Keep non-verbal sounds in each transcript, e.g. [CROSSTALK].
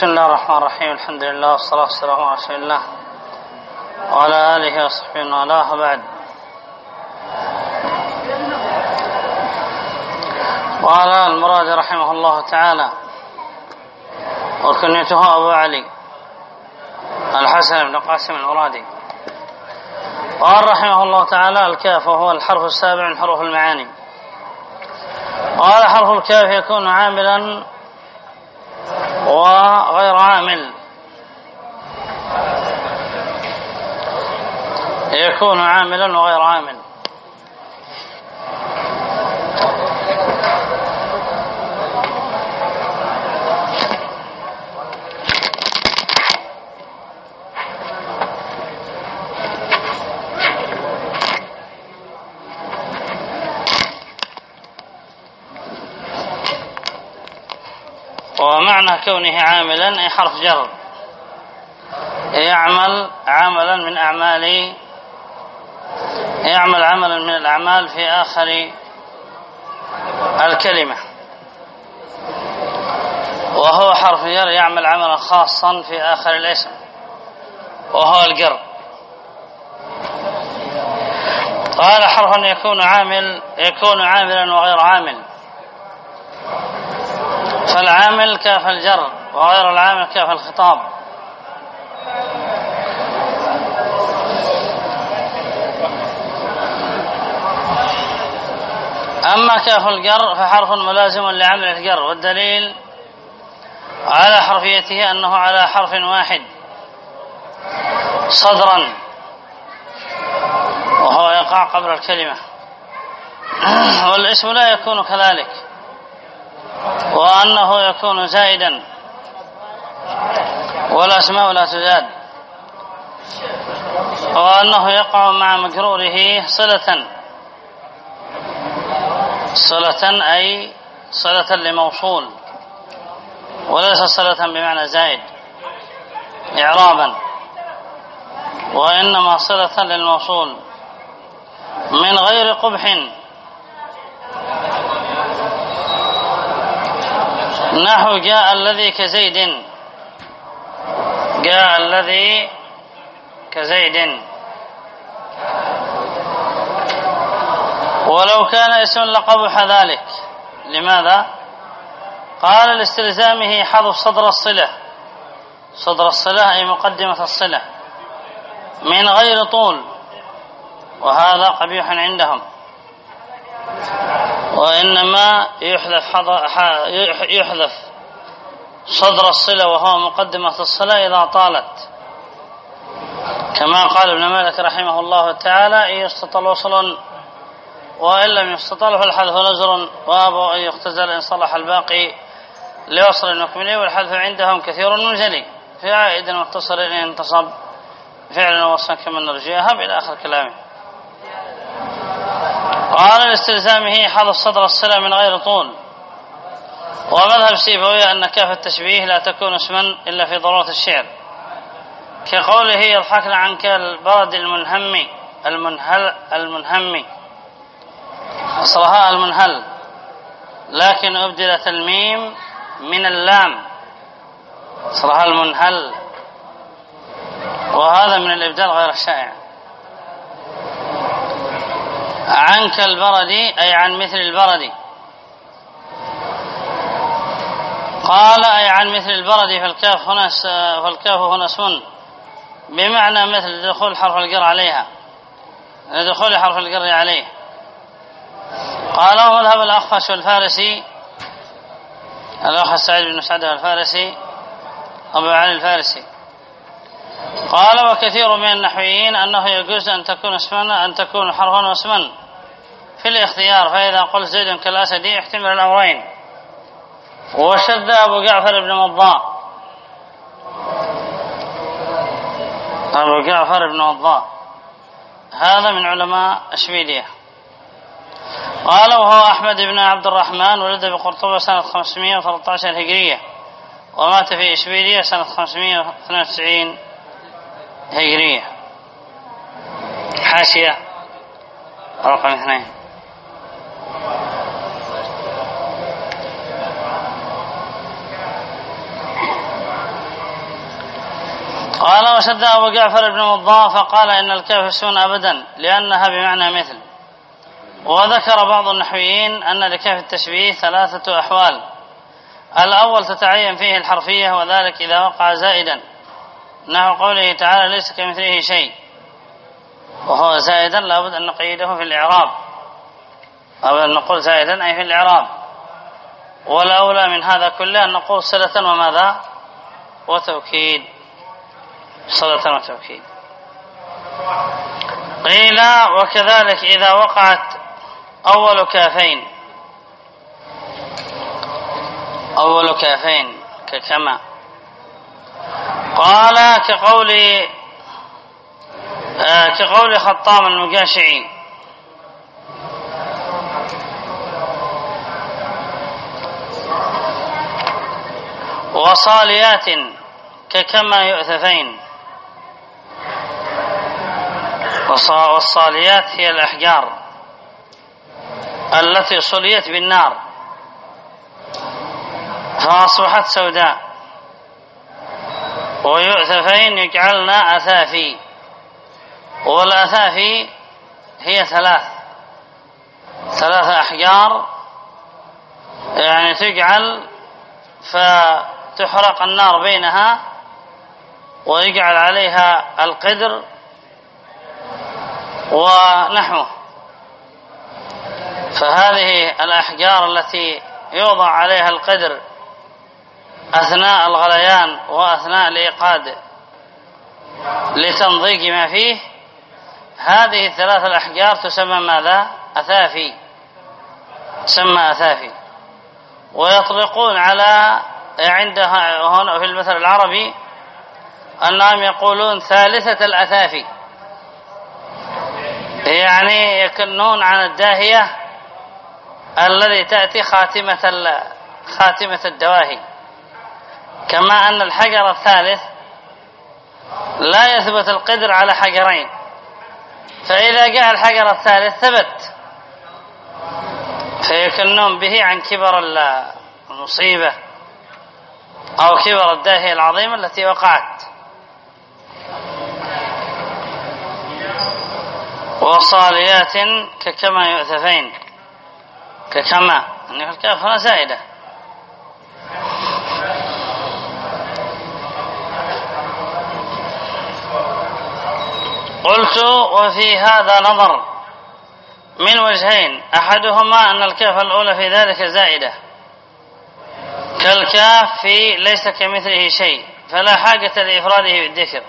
بسم الله الرحمن الرحيم. الحمد لله والصلاة والسلام على رسول الله وعلى آله وصحبه والاه وبعد. قال المراد رحمه الله تعالى. وكنيته أبو علي. الحسن بن قاسم المرادي قال رحمه الله تعالى الكاف وهو الحرف السابع من حروف المعاني. قال حرف الكاف يكون عاملا وغير عامل. يكون عاملا وغير عامل. كونه عاملا أي حرف جر. يعمل عملا من أعمال يعمل عملا من الأعمال في آخر الكلمة. وهو حرف جر يعمل عملا خاصا في آخر الاسم. وهو الجر. قال حرف يكون عامل يكون عاملا وغير عامل. فالعامل كاف الجر وغير العامل كاف الخطاب؟ أما كاف الجر فحرف ملازم لعمل الجر والدليل على حرفيته أنه على حرف واحد صدرا وهو يقع قبل الكلمة. [CLEARS THROAT] والاسم لا يكون كذلك. وأنه يكون زائدا. والأسماء لا تزاد. وأنه يقع مع مجروره صلة. صلة أي صلة لموصول. وليس صلة بمعنى زائد. إعرابا. وإنما صلة للموصول. من غير قبح. نحو جاء الذي كزيد. جاء الذي كزيد. ولو كان اسم لقبح ذلك. لماذا؟ قال لاستلزامه حذف صدر الصلة. صدر الصلة أي مقدمة الصلة. من غير طول. وهذا قبيح عندهم. وإنما يحذف يحذف صدر الصلة وهو مقدمة الصلاة إذا طالت. كما قال ابن مالك رحمه الله تعالى إن يستطل وصل وإن لم يستطل فالحذف نزر وأبوا أن يختزل إن صلح الباقي لوصل مكمله والحذف عندهم كثير منزلي في عائد متصل إن انتصب فعلا وصلا كما نرجيها إلى آخر كلامه. قال لاستلزامه حظ صدر الصلة من غير طول. ومذهب سيبويه أن كاف التشبيه لا تكون اسما إلا في ضرورة الشعر. كقوله يضحكن عنك البرد المنهم المنهل المنهم. أصلها المنهل. لكن أبدلت الميم من اللام. أصلها المنهل. وهذا من الإبدال غير الشائع عنك البرد أي عن مثل البرد. قال أي عن مثل البرد فالكاف هنا فالكاف هنا اسم بمعنى مثل دخول حرف الجر عليها. دخول حرف الجر عليه. قال ومذهب الأخفش والفارسي الأخ سعيد بن سعد الفارسي. أبو علي الفارسي. قال وكثير من النحويين أنه يجوز أن تكون اسما أن تكون حرفا واسما في الاختيار فإذا قلت زيد كالأسدي يحتمل الأمرين. وشد أبو جعفر بن مضاء أبو جعفر بن مضاء هذا من علماء أشبيلية قال وهو أحمد بن عبد الرحمن ولد بقرطبة سنة 513 هجرية ومات في إشبيلية سنة 592 هجرية. حاشية. رقم اثنين. قال وشد أبو جعفر بن وضاء فقال إن الكاف يسكن أبدا لأنها بمعنى مثل. وذكر بعض النحويين أن لكاف التشبيه ثلاثة أحوال. الأول تتعين فيه الحرفية وذلك إذا وقع زائدا. نحو قوله تعالى ليس كمثله شيء. وهو زائدا لابد أن نقيده في الإعراب. أو أن نقول زائدا أي في الإعراب. والأولى من هذا كله أن نقول صلة وماذا؟ وتوكيد. صلة وتوكيد قيل وكذلك إذا وقعت أول كافين. أول كافين ككما. قال كقول آه كقول خطام المقاشعي وصاليات ككما يؤثفين والصاليات هي الأحجار التي صليت بالنار. فأصبحت سوداء. ويؤثفين يجعلن أثافي. والأثافي هي ثلاث. ثلاث أحجار. يعني تجعل فتحرق النار بينها ويجعل عليها القدر ونحوه. فهذه الأحجار التي يوضع عليها القدر أثناء الغليان وأثناء الإيقاد لتنضيق ما فيه هذه الثلاث الأحجار تسمى ماذا؟ أثافي. تسمى أثافي. ويطلقون على عندها هنا في المثل العربي أنهم يقولون ثالثة الأثافي. يعني يكنون عن الداهية الذي تأتي خاتمة خاتمة الدواهي. كما أن الحجر الثالث لا يثبت القدر على حجرين. فإذا جاء الحجر الثالث ثبت. فيكنون به عن كبر المصيبة أو كبر الداهية العظيمة التي وقعت. وصاليات ككما يؤثفين ككما. يعني في الكاف هنا زائدة. قلت وفي هذا نظر. من وجهين. أحدهما أن الكاف الأولى في ذلك زائدة. كالكاف في ليس كمثله شيء. فلا حاجة لإفراده بالذكر.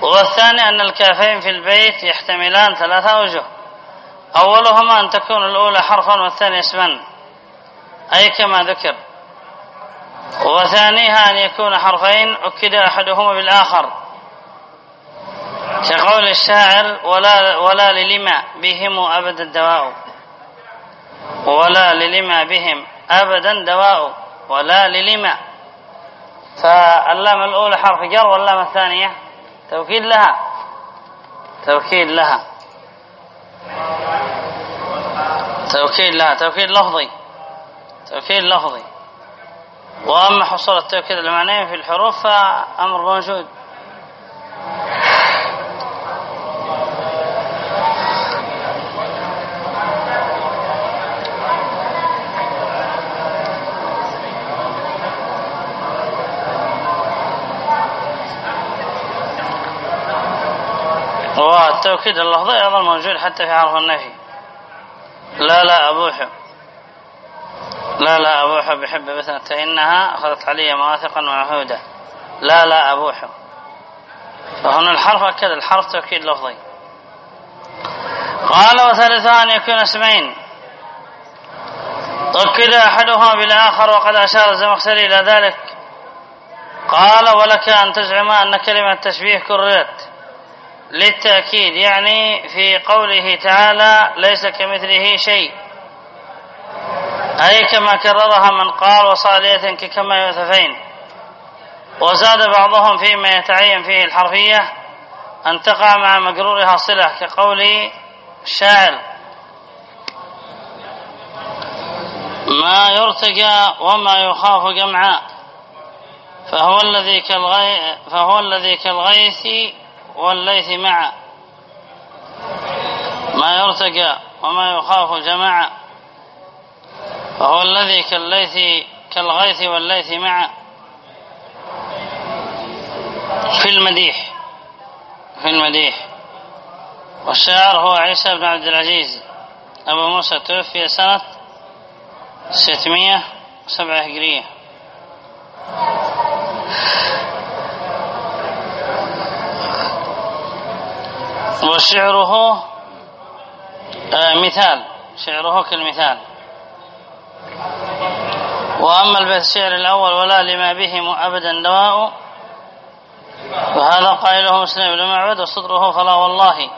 والثاني أن الكافين في البيت يحتملان ثلاثة أوجه. أولهما أن تكون الأولى حرفا والثاني اسما. أي كما ذكر. وثانيها أن يكون حرفين أكد أحدهما بالآخر. كقول الشاعر ولا, ولا للما بهم أبدا دواء. ولا للما بهم أبدا دواء. ولا للما فاللام الأولى حرف جر واللام الثانية توكيد لها. توكيد لها. توكيد لها. توكيد لفظي. توكيد لفظي. وأما حصول التوكيد المعنوي في الحروف فأمر موجود. والتوكيد اللفظي أيضا موجود حتى في حرف النفي لا لا أبوح لا لا أبوح بحب بثنة إنها أخذت علي مواثقا وعهودا. لا لا أبوح فهنا الحرف أكد الحرف توكيد لفظي. قال وثالثا أن يكون اسمين. أكد أحدهما بالآخر وقد أشار الزمخشري إلى ذلك. قال ولك أن تزعم أن كلمة تشبيه كررت. للتأكيد يعني في قوله تعالى ليس كمثله شيء أي كما كررها من قال وصالية كما يوثفين وزاد بعضهم فيما يتعين فيه الحرفية أن تقع مع مجرورها صلة كقول الشاعر ما يرتجى وما يخاف جمعا فهو الذي فهو الذي كالغيث والليث معا ما يرتجى وما يخاف جماعا فهو الذي كالليث كالغيث والليث معا في المديح في المديح. والشاعر هو عيسى بن عبد العزيز. أبو موسى توفي سنة 607 هجرية. وشعره آه، مثال. شعره كالمثال. وأما البيت الشعر الأول ولا لما بهم أبدا دواء. فهذا قائله مسلم بن معبد وصدره فلا والله.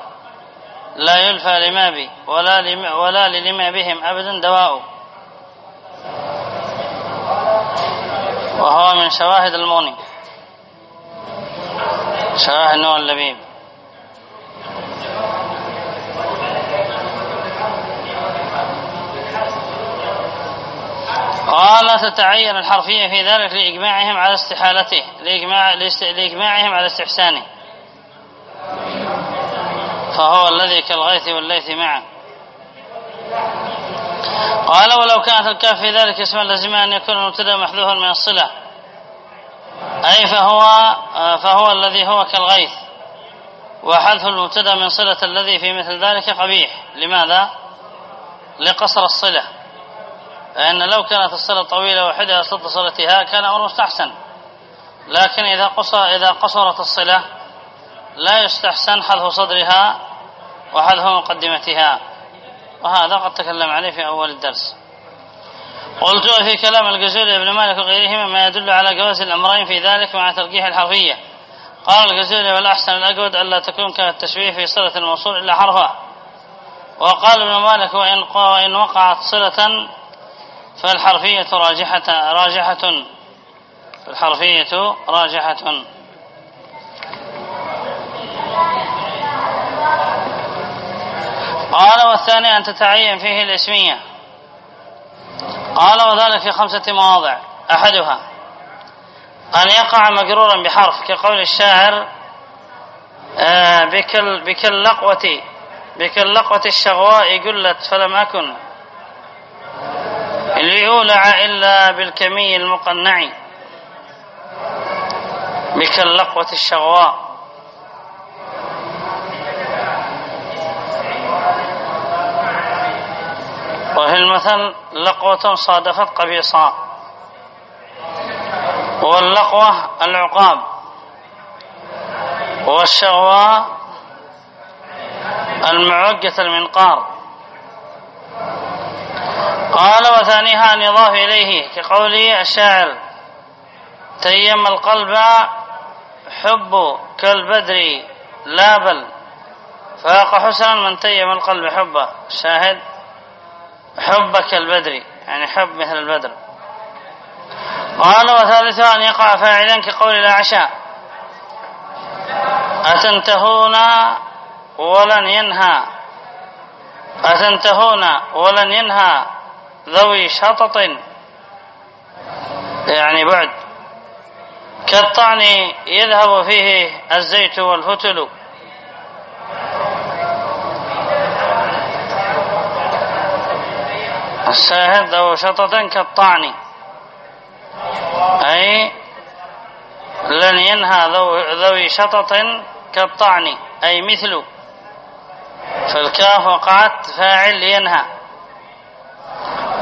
لا يلفى لما بي ولا, لما ولا لما بهم أبدا دواء. وهو من شواهد المغني. شواهد نوع اللبيب. قال تتعين الحرفية في ذلك لإجماعهم على استحالته لإجماع لإجماعهم على استحسانه. فهو الذي كالغيث والليث معا. قال ولو كانت الكاف في ذلك اسما لازم أن يكون المبتدا محذوفا من الصلة. أي فهو فهو الذي هو كالغيث. وحذف المبتدا من صلة الذي في مثل ذلك قبيح. لماذا؟ لقصر الصلة. فإن لو كانت الصلة طويلة وحدها صد صلتها كان أمر مستحسن. لكن إذا قصر إذا قصرت الصلة لا يستحسن حذف صدرها وحذف مقدمتها. وهذا قد تكلم عليه في أول الدرس. قلت في كلام الجزولي ابن مالك وغيرهما ما يدل على جواز الأمرين في ذلك مع ترجيح الحرفية. قال الجزولي والأحسن الأجود ألا تكون كالتشبيه في صلة الموصول إلا حرفا وقال ابن مالك وإن, وإن وقعت صلة فالحرفية راجحة راجحة. الحرفية راجحة. قال والثاني أن تتعين فيه الاسمية. قال وذلك في خمسة مواضع. أحدها أن يقع مجرورا بحرف كقول الشاعر آه، بكل بكاللقوة بكاللقوة الشغواء قلت فلم أكن. ليولع إلا بالكمي المقنع بكاللقوة الشغواء. وفي المثل لقوة صادفت قبيصا. واللقوة العقاب. والشغواء المعجة المنقار. قال وثانيها أن يضاف إليه كقوله الشاعر تيم القلب حب كالبدر لا بل. فاق حسنا من تيم القلب حبه شاهد حبك البدر يعني حب مثل البدر. قال وثالثا أن يقع فاعلا كقول لا عشاء أتنتهون ولن ينهى. أتنتهون ولن ينهى. ذوي شطط يعني بعد. كالطعن يذهب فيه الزيت والفتل. الشاهد ذو شطط كالطعن. أي لن ينهى ذوي شطط كالطعن. أي مثل. فالكاف وقعت فاعل ينهى.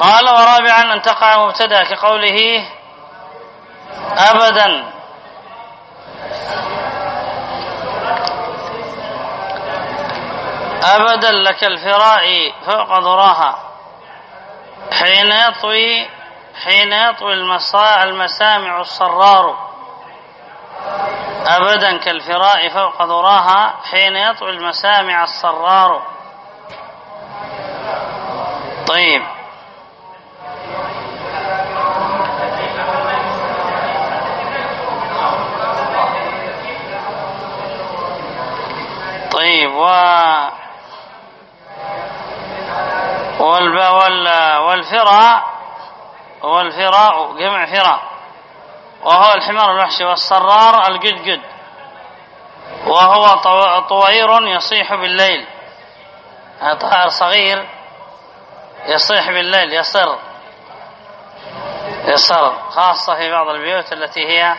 قال ورابعا أن تقع مبتدأ كقوله أبدا. أبدا لك الفراء فوق ذراها. حين يطوي حين يطوي المساء المسامع الصرار أبدا كالفراء فوق ذراها حين يطوي المسامع الصرار طيب. طيب و والفراء والفراء جمع فراء. وهو الحمار الوحشي والصرار الجدجد وهو طوير يصيح بالليل. طائر صغير يصيح بالليل يصر. يصر خاصة في بعض البيوت التي هي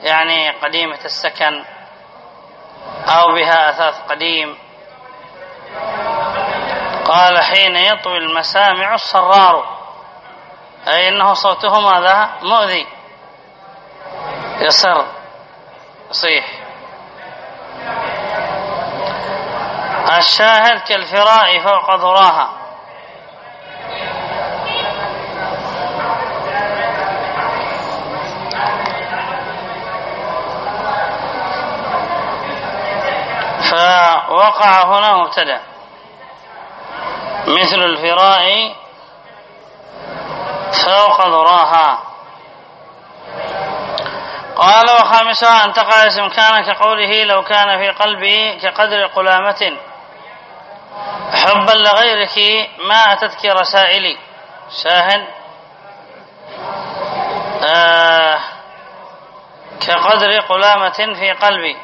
يعني قديمة السكن. أو بها أثاث قديم. قال حين يطوي المسامع الصرار أي إنه صوته ماذا؟ مؤذي. يصر يصيح الشاهد كالفراء فوق ذراها. فوقع هنا مبتدا مثل الفراء فوق ذراها. قال وخامسها أن تقع اسم كان كقوله لو كان في قلبي كقدر قلامة. حبا لغيرك ما أتتك رسائلي. شاهد آه كقدر قلامة في قلبي.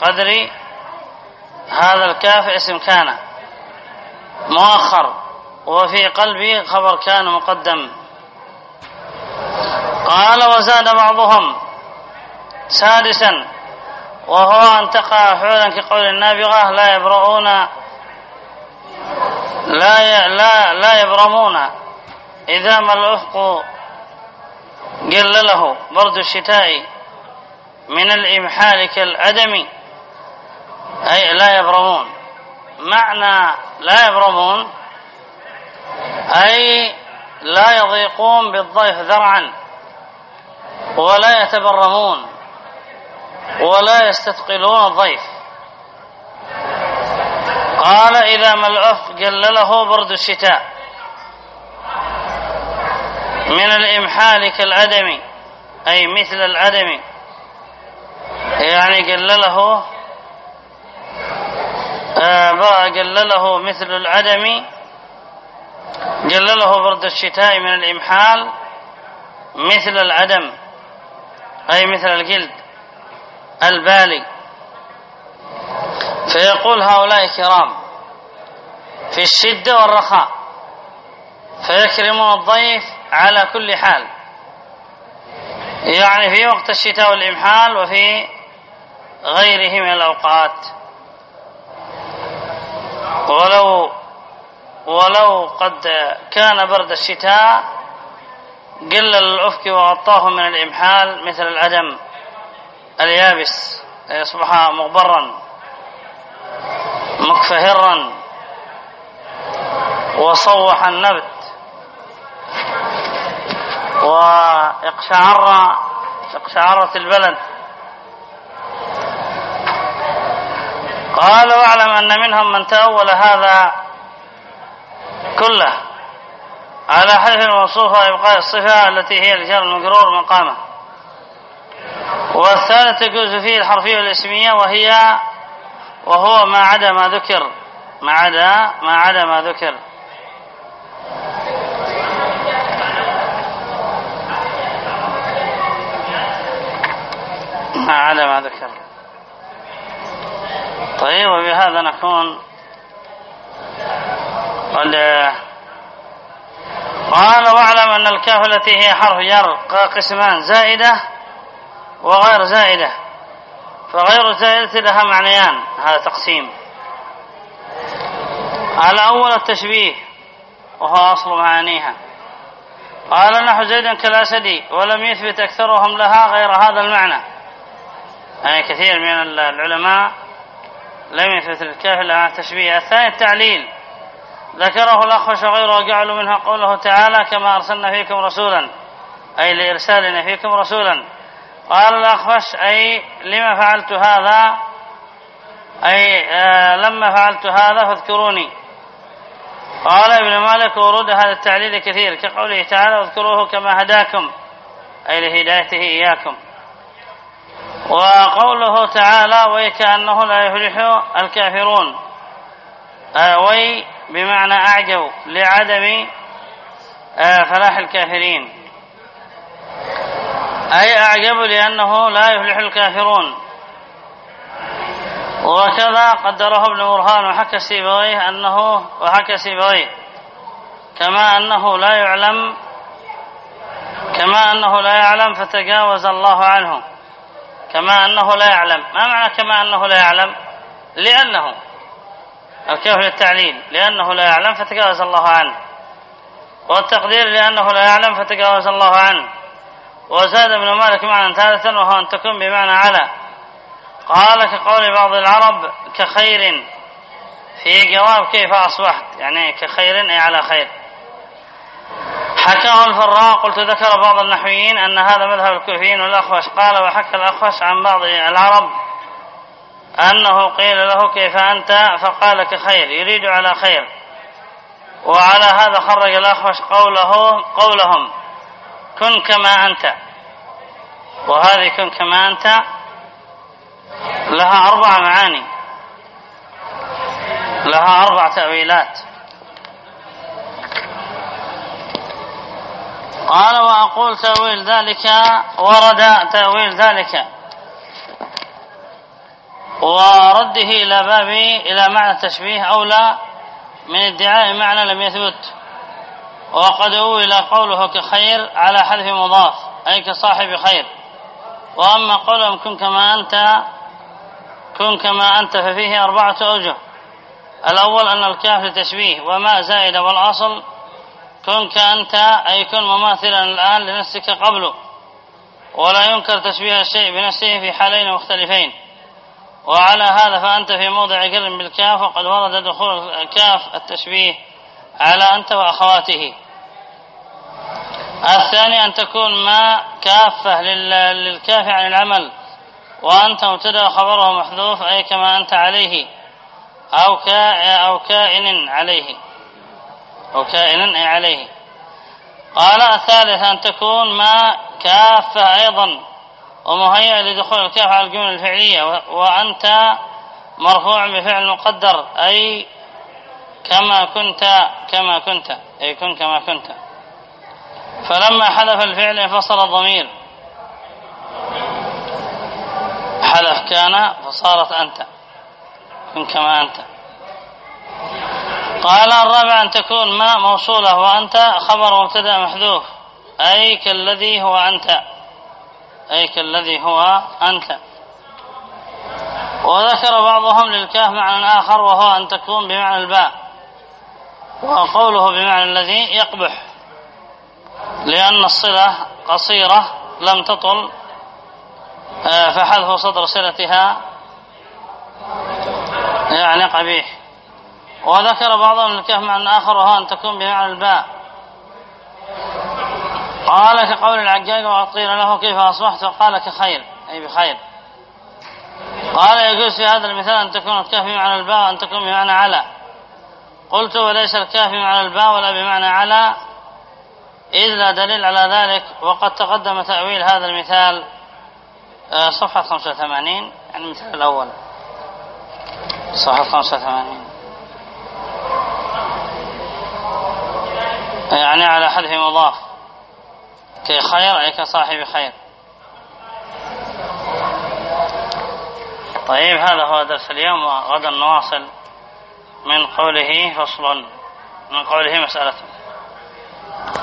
كقدر هذا الكاف اسم كان مؤخر وفي قلبي خبر كان مقدم. قال وزاد بعضهم سادسا وهو أن تقع فعلا كقول النابغة لا يبرؤون لا لا لا يبرمون إذا ما الأفق قلله برد الشتاء من الإمحال كالأدم أي لا يبرمون. معنى لا يبرمون أي لا يضيقون بالضيف ذرعا ولا يتبرمون ولا يستثقلون الضيف. قال إذا ما العف قلله برد الشتاء من الإمحال كالعدم أي مثل العدم يعني قلله آه قلله مثل العدم قلله برد الشتاء من الإمحال مثل العدم أي مثل الجلد البالي. فيقول هؤلاء كرام في الشدة والرخاء فيكرمون الضيف على كل حال. يعني في وقت الشتاء والإمحال وفي غيره من الأوقات. ولو ولو قد كان برد الشتاء قل الأفك وغطاه من الإمحال مثل العدم اليابس يصبح مغبرا مكفهرا وصوح النبت واقشعر اقشعرت البلد. قال واعلم أن منهم من تأول هذا كله. على حذف الموصوف وإبقاء الصفة التي هي الجار المجرور مقامه. والثالث يجوز فيه الحرفية والاسمية وهي وهو ما عدا ما ذكر. ما عدا ما عدا ما ذكر. ما عدا ما ذكر. طيب وبهذا نكون قد قال واعلم أن الكاف التي هي حرف جر قسمان زائدة وغير زائدة فغير زائدة لها معنيان هذا تقسيم. على أول التشبيه وهو أصل معانيها. قال نحو زيد كالأسدي ولم يثبت أكثرهم لها غير هذا المعنى. يعني كثير من العلماء لم يثبت الكاف لها تشبيه. الثاني التعليل. ذكره الأخفش وغيره وجعلوا منها قوله تعالى كما أرسلنا فيكم رسولا. أي لإرسالنا فيكم رسولا. قال الأخفش أي لما فعلت هذا؟ أي آه لما فعلت هذا فاذكروني. قال ابن مالك ورود هذا التعليل كثير. كقوله تعالى اذكروه كما هداكم. أي لهدايته إياكم. وقوله تعالى ويكأنه لا يفلح الكافرون آه وي بمعنى أعجب لعدم آه فلاح الكافرين. أي أعجب لأنه لا يفلح الكافرون. وكذا قدره ابن برهان وحكى سيبويه أنه وحكى سيبويه كما أنه لا يعلم كما أنه لا يعلم فتجاوز الله عنه. كما أنه لا يعلم. ما معنى كما أنه لا يعلم؟ لأنه. الكيف للتعليل لأنه لا يعلم فتجاوز الله عنه. والتقدير لأنه لا يعلم فتجاوز الله عنه. وزاد ابن مالك معنى ثالثا وهو أن تكون بمعنى على. قال كقول بعض العرب كخير. في جواب كيف أصبحت؟ يعني كخير أي على خير. حكاه الفراء قلت ذكر بعض النحويين أن هذا مذهب الكوفيين والأخوش. قال وحكى الأخوش عن بعض العرب أنه قيل له كيف أنت؟ فقال كخير يريد على خير. وعلى هذا خرج الأخوش قوله قولهم كن كما أنت. وهذه كن كما أنت لها أربع معاني لها أربع تأويلات. قال وأقول تأويل ذلك ورد تأويل ذلك. ورده إلى باب إلى معنى التشبيه أولى من ادعاء معنى لم يثبت. وقد أول قوله كخير على حذف مضاف أي كصاحب خير. وأما قولهم كن كما أنت كن كما أنت ففيه أربعة أوجه. الأول أن الكاف لتشبيه وما زائد والأصل كن كأنت أي كن مماثلا الآن لنفسك قبله ولا ينكر تشبيه الشيء بنفسه في حالين مختلفين. وعلى هذا فأنت في موضع كلم بالكاف وقد ورد دخول الكاف التشبيه على أنت وأخواته. الثاني أن تكون ما كافة للكاف عن العمل وأنت مبتدأ خبره محذوف أي كما أنت عليه أو كائن عليه. أو كائن أي عليه. قال الثالث أن تكون ما كافة أيضا ومهيئة لدخول الكاف على الجمل الفعلية وأنت مرفوع بفعل مقدر أي كما كنت كما كنت أي كن كما كنت. فلما حذف الفعل انفصل الضمير. حذف كان فصارت أنت كن كما أنت. قال الرابع أن تكون ما موصولة وأنت خبر مبتدأ محذوف. أي كالذي هو أنت. أي كالذي هو أنت. وذكر بعضهم للكاف معنى آخر وهو أن تكون بمعنى الباء. وقوله بمعنى الذي يقبح. لأن الصلة قصيرة لم تطل آه، فحذف صدر صلتها يعني قبيح. وذكر بعضهم الكهف معنى آخر وهو أن تكون بمعنى الباء. قال كقول العجاج وقيل له كيف أصبحت؟ قال كخير أي بخير. قال يجوز في هذا المثال أن تكون الكهف بمعنى الباء وأن تكون بمعنى على. قلت وليس الكهف بمعنى الباء ولا بمعنى على إذ لا دليل على ذلك. وقد تقدم تأويل هذا المثال آه، صفحة 85 يعني المثال الأول. صفحة 85 يعني على حذف مضاف. كخير أي كصاحب خير. طيب هذا هو درس اليوم وغدا نواصل من قوله فصل من قوله مسألة.